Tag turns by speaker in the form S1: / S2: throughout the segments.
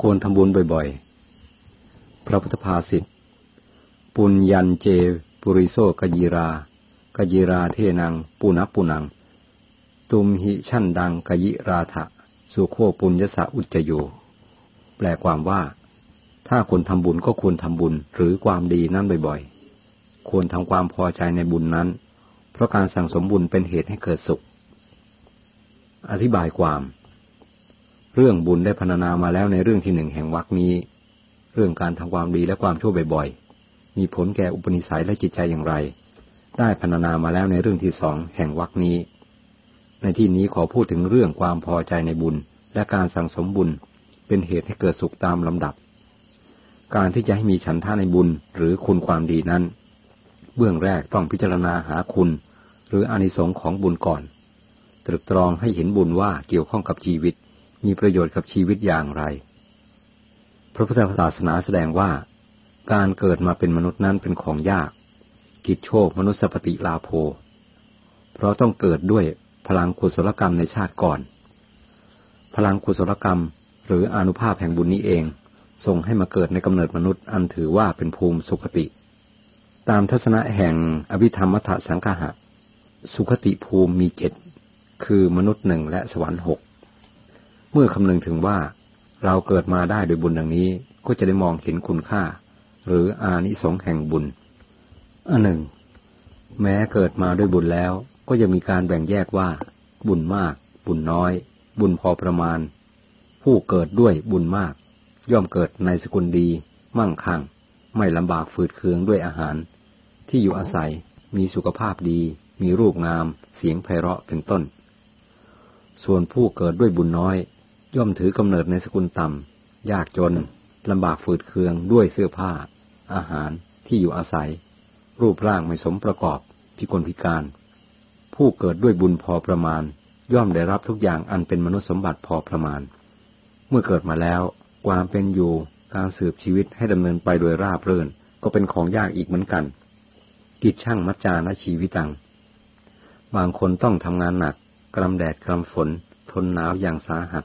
S1: ควรทำบุญบ่อยๆ พระพุทธภาษิต ปุญญันเจ ปุริโซกยีรา กยีราเทนัง ปุนัปุนัง ตุมหิชั่นดังกยิราทะสุโคปุญญสะอุจจโย แปลความว่า ถ้าคนทำบุญก็ควรทำบุญหรือความดีนั้นบ่อยๆ ควรทำความพอใจในบุญนั้น เพราะการสั่งสมบุญเป็นเหตุให้เกิดสุข อธิบายความ เรื่องบุญได้พรรณนามาแล้วในเรื่องที่หนึ่งแห่งวรรคนี้ เรื่องการทำความดีและความชั่วบ่อยๆ มีผลแก่อุปนิสัยและจิตใจอย่างไร ได้พรรณนามาแล้วในเรื่องที่สองแห่งวรรคนี้ ในที่นี้ขอพูดถึงเรื่องความพอใจในบุญ และการสั่งสมบุญ เป็นเหตุให้เกิดสุขตามลำดับ การที่จะให้มีฉันท่าในบุญหรือคุณความดีนั้น เบื้องแรกต้องพิจารณาหาคุณ หรืออานิสงส์ของบุญก่อน ตรึกตรองให้เห็นบุญว่าเกี่ยวข้องกับชีวิต มีประโยชน์กับชีวิตอย่างไร พระพุทธศาสนาแสดงว่า การเกิดมาเป็นมนุษย์นั้นเป็นของยาก กิจโชคมนุษย์สปฏิลาโภ เพราะต้องเกิดด้วยพลังกุศลกรรมในชาติก่อน พลังกุศลกรรมหรืออนุภาพแห่งบุญนี้เองส่งให้มาเกิดในกำเนิดมนุษย์อันถือว่าเป็นภูมิสุขติ ตามทัศนะแห่งอภิธรรมมัทสังฆะสุขติภูมิมีเจ็ดคือมนุษย์หนึ่งและสวรรค์หก เมื่อคำนึงถึงว่าเราเกิดมาได้โดยบุญดังนี้ก็จะได้มองเห็นคุณค่า หรืออานิสงส์แห่งบุญอันหนึ่ง แม้เกิดมาด้วยบุญแล้ว ก็จะมีการแบ่งแยกว่า บุญมาก บุญน้อย บุญพอประมาณ ผู้เกิดด้วยบุญมาก ย่อมเกิดในสกุลดี มั่งคั่ง ไม่ลำบากฝืดเคืองด้วยอาหาร ที่อยู่อาศัยมีสุขภาพดี มีรูปงาม เสียงไพเราะเป็นต้น ส่วนผู้เกิดด้วยบุญน้อย ย่อมถือกำเนิดในสกุลต่ำ ยากจนลำบากฝืดเคืองด้วยเสื้อผ้า อาหารที่อยู่อาศัย รูปร่างไม่สมประกอบ พิกลพิการ ผู้เกิดด้วยบุญพอประมาณ ย่อมได้รับทุกอย่างอันเป็นมนุษย์สมบัติพอประมาณ เมื่อเกิดมาแล้ว ความเป็นอยู่การสืบชีวิตให้ดำเนินไปโดยราบรื่น ก็เป็นของยากอีกเหมือนกัน กิจช่างมัจจานะชีวิตัง บางคนต้องทำงานหนักกลำแดดกลำฝน ทนหนาวอย่างสาหัส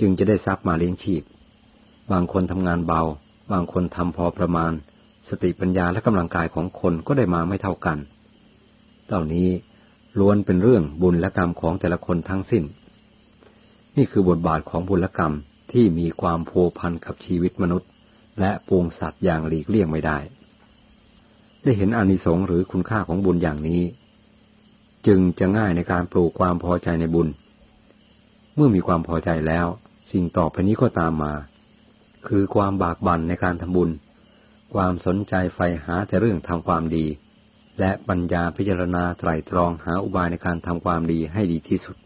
S1: จึงจะได้ทรัพย์มาเลี้ยงชีพ บางคนทำงานเบา บางคนทำพอประมาณ สติปัญญาและกำลังกายของคนก็ได้มาไม่เท่ากันเหล่านี้ล้วนเป็นเรื่องบุญและกรรมของแต่ละคนทั้งสิ้น นี่คือบทบาทของบุญและกรรมที่มีความโพพันกับชีวิตมนุษย์ และปวงสัตว์อย่างหลีกเลี่ยงไม่ได้ ได้เห็นอานิสงส์หรือคุณค่าของบุญอย่างนี้ จึงจะง่ายในการปลูกความพอใจในบุญ เมื่อมีความพอใจแล้ว สิ่งต่อไปนี้ก็ตามมา คือความบากบั่นในการทำบุญ ความสนใจใฝ่หาแต่เรื่องทำความดี และปัญญาพิจารณาไตรตรองหาอุบายในการทำความดีให้ดีที่สุด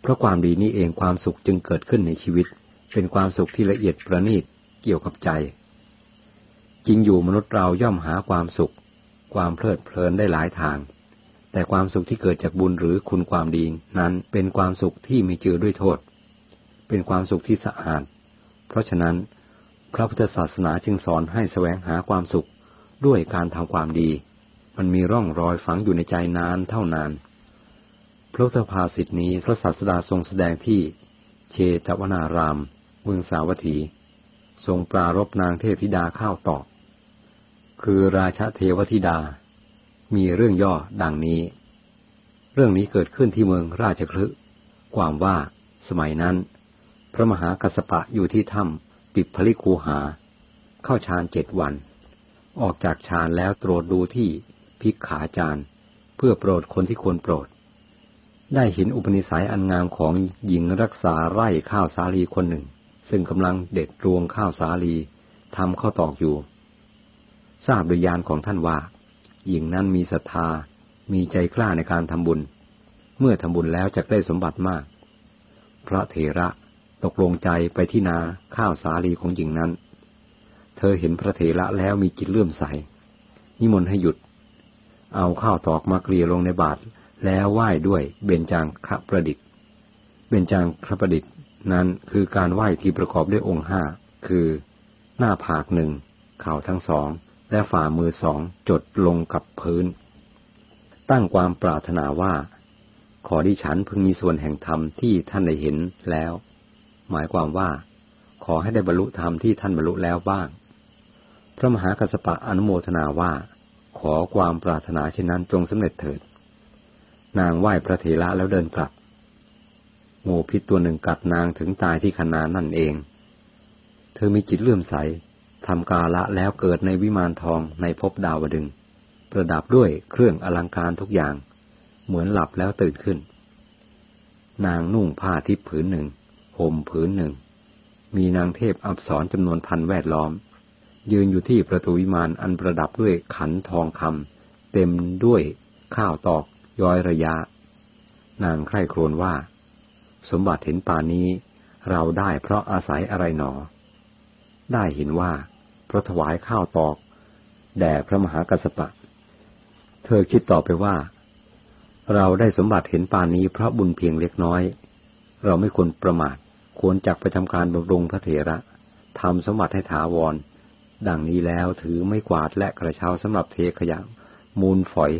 S1: เพราะความดีนี้เองความสุขจึงเกิดขึ้นในชีวิต เป็นความสุขที่ละเอียดประณีตเกี่ยวกับใจ จริงอยู่มนุษย์เราย่อมหาความสุข ความเพลิดเพลินได้หลายทางแต่ความสุขที่เกิดจากบุญหรือคุณความดีนั้นเป็นความสุขที่ไม่เจือด้วยโทษ เป็นความสุขที่สะอาด เพราะฉะนั้น พระพุทธศาสนาจึงสอนให้แสวงหาความสุขด้วยการทำความดี มันมีร่องรอยฝังอยู่ในใจนานเท่านาน พระพุทธภาษิตนี้พระศาสดาทรงแสดงที่เชตวนาราม เมืองสาวัตถี ทรงปรารบนางเทพธิดาข้าวตอก คือราชเทวธิดา มีเรื่องย่อดังนี้ เรื่องนี้เกิดขึ้นที่เมืองราชคลึความว่าสมัยนั้น พระมหากัสปะอยู่ที่ถ้ำปิดพลิคูหา เข้าฌานเจ็ดวัน ออกจากฌานแล้วตรวจดูที่ภิกขาจารย์ เพื่อโปรดคนที่ควรโปรด ได้เห็นอุปนิสัยอันงามของหญิงรักษาไร่ข้าวสาลีคนหนึ่ง ซึ่งกำลังเด็ดรวงข้าวสาลีทำข้าวตอกอยู่ ทราบโดยยานของท่านว่า หญิงนั้นมีศรัทธา มีใจกล้าในการทำบุญ เมื่อทำบุญแล้วจะได้สมบัติมาก พระเถระ ตกลงใจไปที่นาข้าวสาลีของหญิงนั้น เธอเห็นพระเถระแล้วมีจิตเลื่อมใส นิมนต์ให้หยุด เอาข้าวตอกมาเกลี่ยลงในบาตรแล้วไหว้ด้วยเบญจางคประดิษฐ์เบญจางคประดิษฐ์นั้นคือการไหว้ที่ประกอบด้วยองค์ห้าคือ หน้าผากหนึ่งเข่าทั้งสอง และฝ่ามือสองจดลงกับพื้น ตั้งความปรารถนาว่า ขอดิฉันพึงมีส่วนแห่งธรรมที่ท่านได้เห็นแล้ว หมายความว่า ขอให้ได้บรรลุธรรมที่ท่านบรรลุแล้วบ้าง พระมหากัสปะอนุโมทนาว่า ขอความปรารถนาเช่นนั้นจงสำเร็จเถิด นางไหว้พระเถระแล้วเดินกลับ งูพิษตัวหนึ่งกัดนางถึงตายที่คณานั่นเอง เธอมีจิตเลื่อมใสทำกาละแล้วเกิดในวิมานทองในภพดาวดึง ประดับด้วยเครื่องอลังการทุกอย่าง เหมือนหลับแล้วตื่นขึ้น นางนุ่งผ้าทิพผืนหนึ่ง ห่มผืนหนึ่ง มีนางเทพอับสรจำนวนพันแวดล้อม ยืนอยู่ที่ประตูวิมานอันประดับด้วยขันทองคำเต็มด้วยข้าวตอกย้อยระยะ นางใคร่ครวญว่า สมบัติเห็นป่านี้ เราได้เพราะอาศัยอะไรหนอ ได้เห็นว่า เพราะถวายข้าวตอก แด่พระมหากัสสปะ เธอคิดต่อไปว่า เราได้สมบัติเห็นปานี้เพราะบุญเพียงเล็กน้อย เราไม่ควรประมาท ควรจักไปทำการบำรุงพระเถระทำสมบัติให้ถาวร ดังนี้แล้วถือไม่กวาดและกระเช้าสำหรับเทขยะ มูลฝอย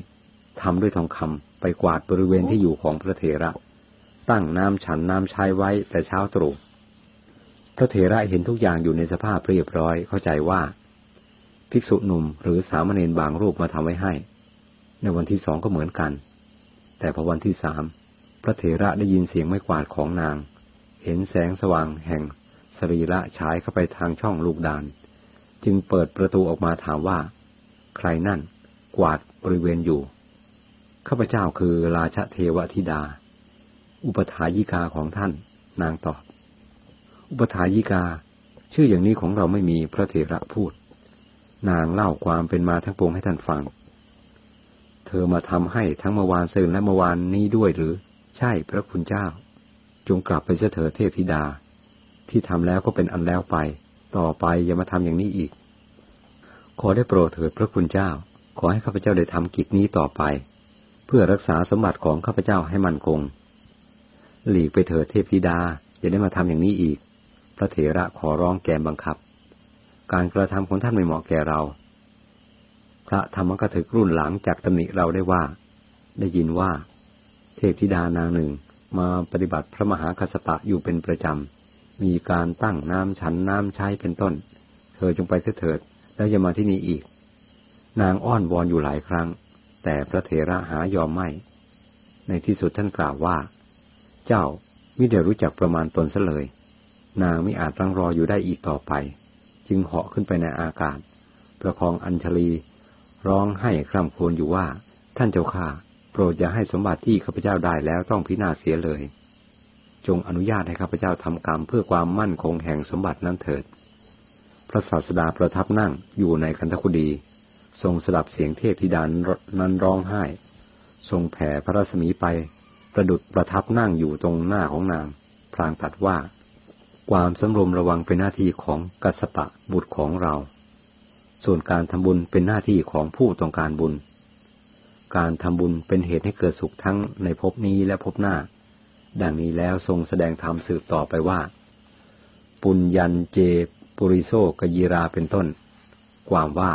S1: ทำด้วยทองคำไปกวาดบริเวณที่อยู่ของพระเถระ ตั้งน้ำฉันน้ำชายไว้แต่เช้าตรู่พระเถระเห็นทุกอย่างอยู่ในสภาพเรียบร้อยเข้าใจว่า ภิกษุหนุ่มหรือสามเณรบางรูปมาทำไว้ให้ ในวันที่สองก็เหมือนกัน แต่พอวันที่สามพระเถระได้ยินเสียงไม้กวาดของนาง เห็นแสงสว่างแห่งสรีระฉายเข้าไปทางช่องลูกดาน จึงเปิดประตูออกมาถามว่า ใครนั่น กวาดบริเวณอยู่ข้าพเจ้าคือราชเทวธิดา อุปถายิกาของท่าน นางตอบ อุปถายิกา ชื่ออย่างนี้ของเราไม่มีพระเถระพูด นางเล่าความเป็นมาทั้งปวงให้ท่านฟัง เธอมาทำให้ทั้งเมื่อวานซืนและเมื่อวานนี้ด้วยหรือ ใช่พระคุณเจ้า จงกลับไปเสถิดเทพธิดา ที่ทำแล้วก็เป็นอันแล้วไป ต่อไปอย่ามาทำอย่างนี้อีก ขอได้โปรดเถิดพระคุณเจ้า ขอให้ข้าพเจ้าได้ทำกิจนี้ต่อไป เพื่อรักษาสมบัติของข้าพเจ้าให้มั่นคง หลีกไปเถิดเทพธิดาอย่าได้มาทำอย่างนี้อีก พระเถระขอร้องแกมบังคับ การกระทำของท่านไม่เหมาะแก่เรา พระธรรมกถึกรุ่นหลังจากตำหนิเราได้ว่า ได้ยินว่า เทพธิดานางหนึ่ง มาปฏิบัติพระมหาคัสปะอยู่เป็นประจำ มีการตั้งน้ำฉันน้ำใช้เป็นต้น เธอจงไปเถิด แล้วจะมาที่นี่อีก นางอ้อนวอนอยู่หลายครั้ง แต่พระเถระหายอมไม่ ในที่สุดท่านกล่าวว่า เจ้ามิได้รู้จักประมาณตนซะเลย นางไม่อาจรังรออยู่ได้อีกต่อไป จึงเหาะขึ้นไปในอากาศ ประคองอัญชลี ร้องให้คร่ำครวญอยู่ว่า ท่านเจ้าข้า โปรดอย่าให้สมบัติที่ข้าพเจ้าได้แล้วต้องพินาศเสียเลย จงอนุญาตให้ข้าพเจ้าทำกรรมเพื่อความมั่นคงแห่งสมบัตินั้นเถิด พระศาสดาประทับนั่งอยู่ในคันธคุดี ทรงสดับเสียงเทพธิดานนั้นร้องไห้ ทรงแผ่พระรัศมีไป ประดุดประทับนั่งอยู่ตรงหน้าของนาง พลางตัดว่า ความสำรวมระวังเป็นหน้าที่ของกัสปะบุตรของเรา ส่วนการทำบุญเป็นหน้าที่ของผู้ต้องการบุญ การทำบุญเป็นเหตุให้เกิดสุขทั้งในภพนี้และภพหน้า ดังนี้แล้วทรงแสดงธรรมสืบต่อไปว่า ปุญญันเจปุริโซกยีราเป็นต้น ความว่า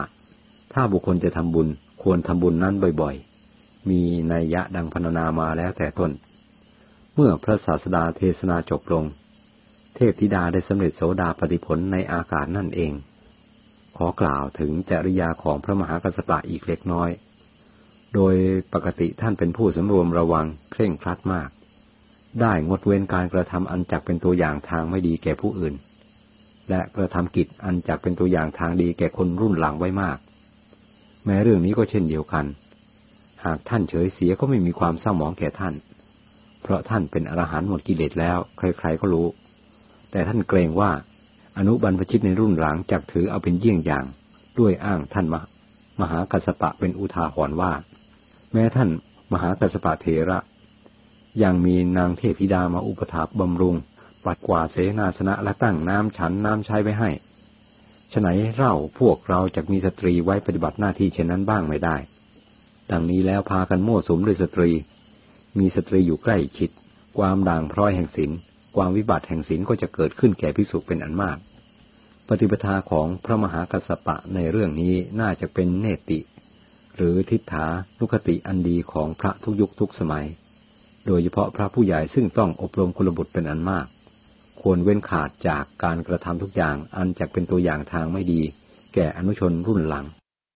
S1: ถ้าบุคคลจะทำบุญควรทำบุญนั้นบ่อยๆ มีนัยยะดังพรรณนามาแล้วแต่ต้น เมื่อพระศาสดาเทศนาจบลง เทพธิดาได้สำเร็จโสดาปฏิผลในอากาศนั่นเอง ขอกล่าวถึงจริยาของพระมหากัสปะอีกเล็กน้อย โดยปกติท่านเป็นผู้สำรวมระวังเคร่งครัดมาก ได้งดเว้นการกระทำอันจักเป็นตัวอย่างทางไม่ดีแก่ผู้อื่น และกระทำกิจอันจักเป็นตัวอย่างทางดีแก่คนรุ่นหลังไว้มาก แม้เรื่องนี้ก็เช่นเดียวกัน หากท่านเฉยเสียก็ไม่มีความเศร้าหมองแก่ท่าน เพราะท่านเป็นอรหันต์หมดกิเลสแล้ว ใครๆก็รู้ แต่ท่านเกรงว่าอนุบรรพชิตในรุ่นหลังจักถือเอาเป็นเยี่ยงอย่าง ด้วยอ้างท่านมามหากัสปะเป็นอุทาหรณ์ว่า แม้ท่านมหากัสปะเถระ ยังมีนางเทพธิดามาอุปถาบำรุง ปัดกวาดเสนาสนะและตั้งน้ำฉันน้ำใช้ไว้ให้ฉไหนเราพวกเราจะมีสตรีไว้ปฏิบัติหน้าที่เช่นนั้นบ้างไม่ได้ ดังนี้แล้วพากันมั่วสุมด้วยสตรี มีสตรีอยู่ใกล้ชิด ความด่างพร้อยแห่งศีลความวิบัติแห่งศีลก็จะเกิดขึ้นแก่ภิกษุเป็นอันมาก ปฏิปทาของพระมหากัสสปะในเรื่องนี้น่าจะเป็นเนติ หรือทิฏฐานุคติอันดีของพระทุกยุคทุกสมัย โดยเฉพาะพระผู้ใหญ่ซึ่งต้องอบรมกุลบุตรเป็นอันมาก ควรเว้นขาดจากการกระทำทุกอย่างอันจะเป็นตัวอย่างทางไม่ดี แก่อนุชนรุ่นหลัง